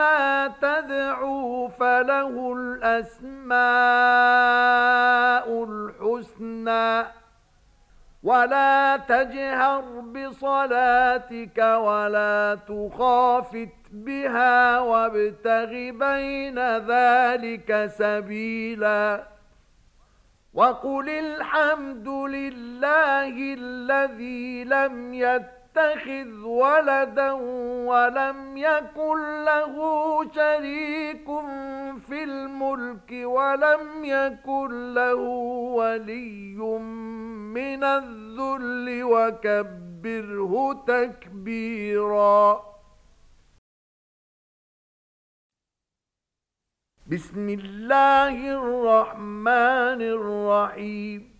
ما تدعو فله الأسماء الحسنى ولا تجهر بصلاتك ولا تخافت بها وابتغ بين ذلك سبيلا وقل الحمد لله الذي لم يَتَّخِذْ يتخذ ولدا ولم يكن له شريك في الملك ولم يكن له ولي من الذل وكبره تكبيرا بسم الله الرحمن الرحيم